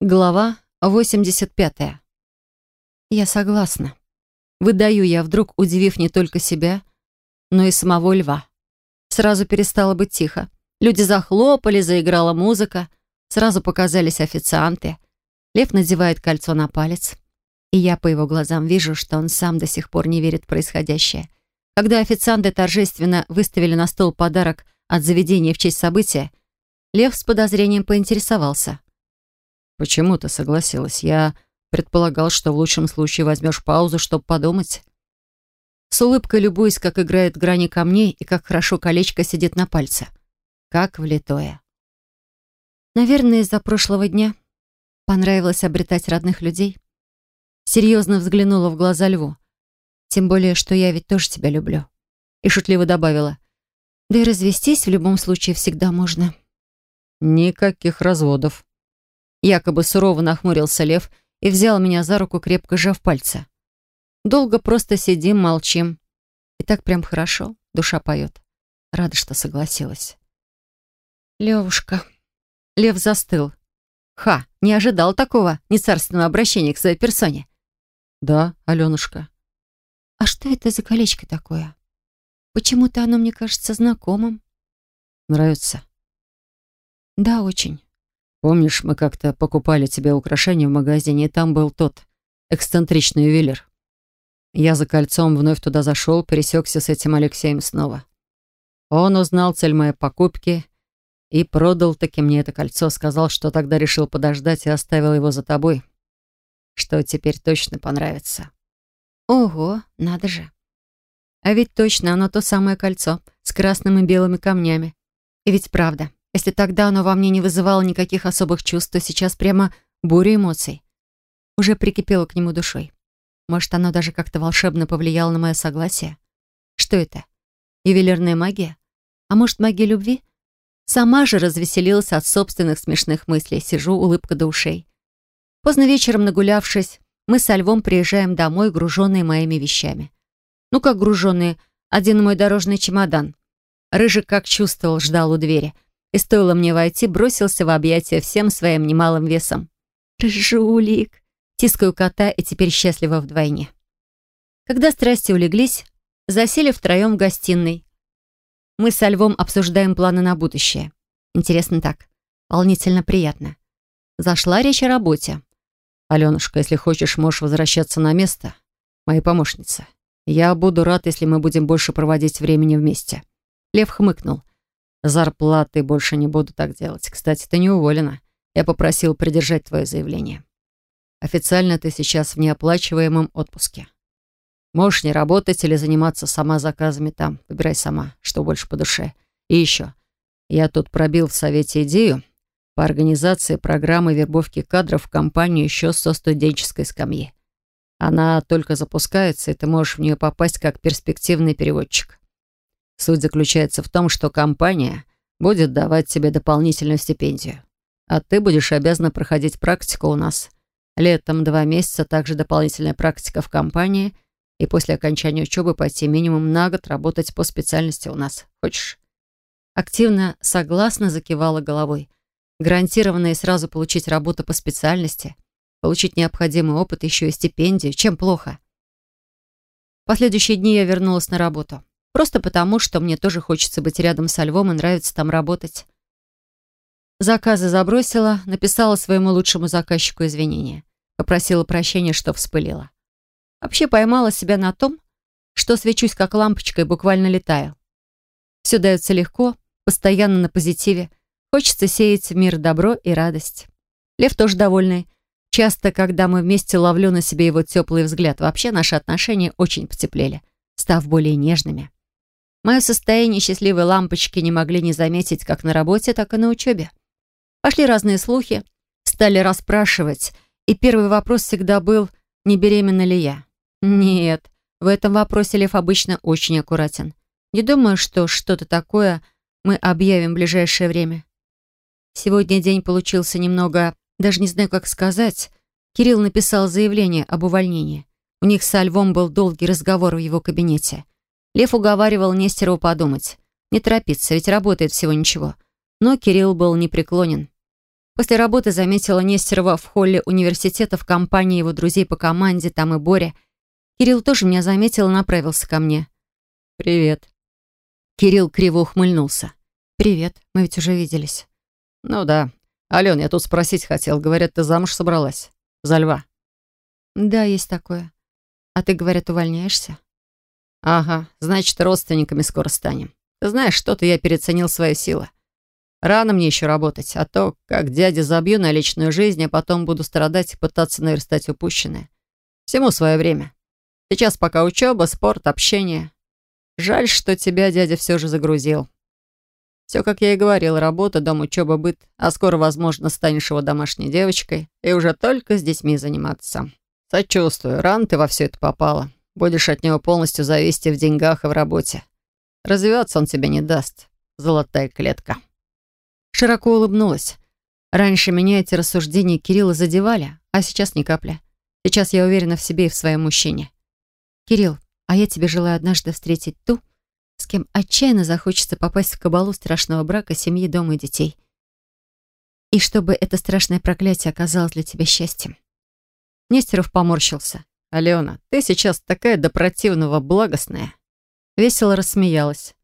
Глава 85. Я согласна. Выдаю я вдруг, удивив не только себя, но и самого льва. Сразу перестало быть тихо. Люди захлопали, заиграла музыка. Сразу показались официанты. Лев надевает кольцо на палец. И я по его глазам вижу, что он сам до сих пор не верит в происходящее. Когда официанты торжественно выставили на стол подарок от заведения в честь события, Лев с подозрением поинтересовался. «Почему ты согласилась? Я предполагал, что в лучшем случае возьмешь паузу, чтобы подумать». С улыбкой любуюсь, как играет грани камней и как хорошо колечко сидит на пальце. Как влитое. Наверное, из-за прошлого дня понравилось обретать родных людей. Серьезно взглянула в глаза льву. Тем более, что я ведь тоже тебя люблю. И шутливо добавила. Да и развестись в любом случае всегда можно. Никаких разводов, Якобы сурово нахмурился лев и взял меня за руку, крепко сжав пальцы. Долго просто сидим, молчим. И так прям хорошо, душа поет. Рада, что согласилась. Левушка. Лев застыл. Ха, не ожидал такого нецарственного обращения к своей персоне. Да, Аленушка. А что это за колечко такое? Почему-то оно мне кажется знакомым. Нравится? Да, очень. Помнишь, мы как-то покупали тебе украшения в магазине, и там был тот эксцентричный ювелир. Я за кольцом вновь туда зашел, пересекся с этим Алексеем снова. Он узнал цель моей покупки и продал таки мне это кольцо, сказал, что тогда решил подождать и оставил его за тобой, что теперь точно понравится. Ого, надо же. А ведь точно оно то самое кольцо с красными и белыми камнями. И ведь правда, если тогда оно во мне не вызывало никаких особых чувств, то сейчас прямо буря эмоций. Уже прикипела к нему душой. Может, оно даже как-то волшебно повлияло на мое согласие? Что это? Ювелирная магия? А может, магия любви? Сама же развеселилась от собственных смешных мыслей. Сижу, улыбка до ушей. Поздно вечером, нагулявшись, мы со Львом приезжаем домой, груженные моими вещами. Ну как груженные? Один мой дорожный чемодан. Рыжик, как чувствовал, ждал у двери и стоило мне войти, бросился в объятия всем своим немалым весом. «Рыжулик!» Тискаю кота и теперь счастлива вдвойне. Когда страсти улеглись, засели втроем в гостиной. Мы со Львом обсуждаем планы на будущее. Интересно так, волнительно приятно. Зашла речь о работе. «Аленушка, если хочешь, можешь возвращаться на место. Моя помощница. Я буду рад, если мы будем больше проводить времени вместе». Лев хмыкнул. Зарплаты больше не буду так делать. Кстати, ты не уволена. Я попросил придержать твое заявление. Официально ты сейчас в неоплачиваемом отпуске. Можешь не работать или заниматься сама заказами там. Выбирай сама, что больше по душе. И еще. Я тут пробил в Совете идею по организации программы вербовки кадров в компанию еще со студенческой скамьи. Она только запускается, и ты можешь в нее попасть как перспективный переводчик. Суть заключается в том, что компания будет давать тебе дополнительную стипендию. А ты будешь обязана проходить практику у нас. Летом два месяца, также дополнительная практика в компании, и после окончания учебы пойти минимум на год работать по специальности у нас. Хочешь? Активно, согласно закивала головой. Гарантированно и сразу получить работу по специальности, получить необходимый опыт, еще и стипендию. Чем плохо? В последующие дни я вернулась на работу. Просто потому, что мне тоже хочется быть рядом со Львом и нравится там работать. Заказы забросила, написала своему лучшему заказчику извинения. Попросила прощения, что вспылила. Вообще поймала себя на том, что свечусь как лампочка и буквально летаю. Все дается легко, постоянно на позитиве. Хочется сеять в мир добро и радость. Лев тоже довольный. Часто, когда мы вместе, ловлю на себе его теплый взгляд. Вообще наши отношения очень потеплели, став более нежными. Мое состояние счастливой лампочки не могли не заметить как на работе, так и на учебе. Пошли разные слухи, стали расспрашивать, и первый вопрос всегда был, не беременна ли я. Нет, в этом вопросе Лев обычно очень аккуратен. Не думаю, что что-то такое мы объявим в ближайшее время. Сегодня день получился немного, даже не знаю, как сказать. Кирилл написал заявление об увольнении. У них со Львом был долгий разговор в его кабинете. Лев уговаривал Нестерову подумать. Не торопиться, ведь работает всего ничего. Но Кирилл был непреклонен. После работы заметила Нестерова в холле университета в компании его друзей по команде, там и Боря. Кирилл тоже меня заметил и направился ко мне. «Привет». Кирилл криво ухмыльнулся. «Привет, мы ведь уже виделись». «Ну да. Ален, я тут спросить хотел. Говорят, ты замуж собралась. За льва». «Да, есть такое. А ты, говорят, увольняешься?» «Ага, значит, родственниками скоро станем. Ты знаешь, что-то я переоценил свои силы. Рано мне еще работать, а то, как дядя забью на личную жизнь, а потом буду страдать и пытаться наверстать упущенное. Всему свое время. Сейчас пока учеба, спорт, общение. Жаль, что тебя дядя все же загрузил. Все, как я и говорил, работа, дом, учеба, быт, а скоро, возможно, станешь его домашней девочкой и уже только с детьми заниматься. Сочувствую, рано ты во все это попала. Будешь от него полностью зависеть в деньгах, и в работе. Развиваться он тебе не даст. Золотая клетка. Широко улыбнулась. Раньше меня эти рассуждения Кирилла задевали, а сейчас ни капли. Сейчас я уверена в себе и в своем мужчине. Кирилл, а я тебе желаю однажды встретить ту, с кем отчаянно захочется попасть в кабалу страшного брака, семьи, дома и детей. И чтобы это страшное проклятие оказалось для тебя счастьем. Нестеров поморщился. «Алена, ты сейчас такая до противного благостная». Весело рассмеялась.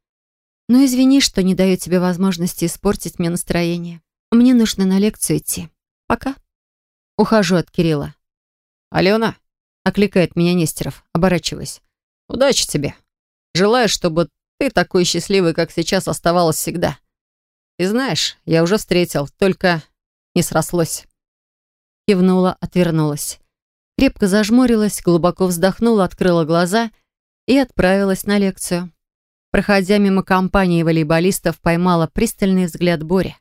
«Ну, извини, что не даю тебе возможности испортить мне настроение. Мне нужно на лекцию идти. Пока». Ухожу от Кирилла. «Алена?» — окликает меня Нестеров, оборачиваясь. «Удачи тебе. Желаю, чтобы ты такой счастливый, как сейчас, оставалась всегда. И знаешь, я уже встретил, только не срослось». Кивнула, отвернулась. Крепко зажмурилась, глубоко вздохнула, открыла глаза и отправилась на лекцию. Проходя мимо компании волейболистов, поймала пристальный взгляд Бори.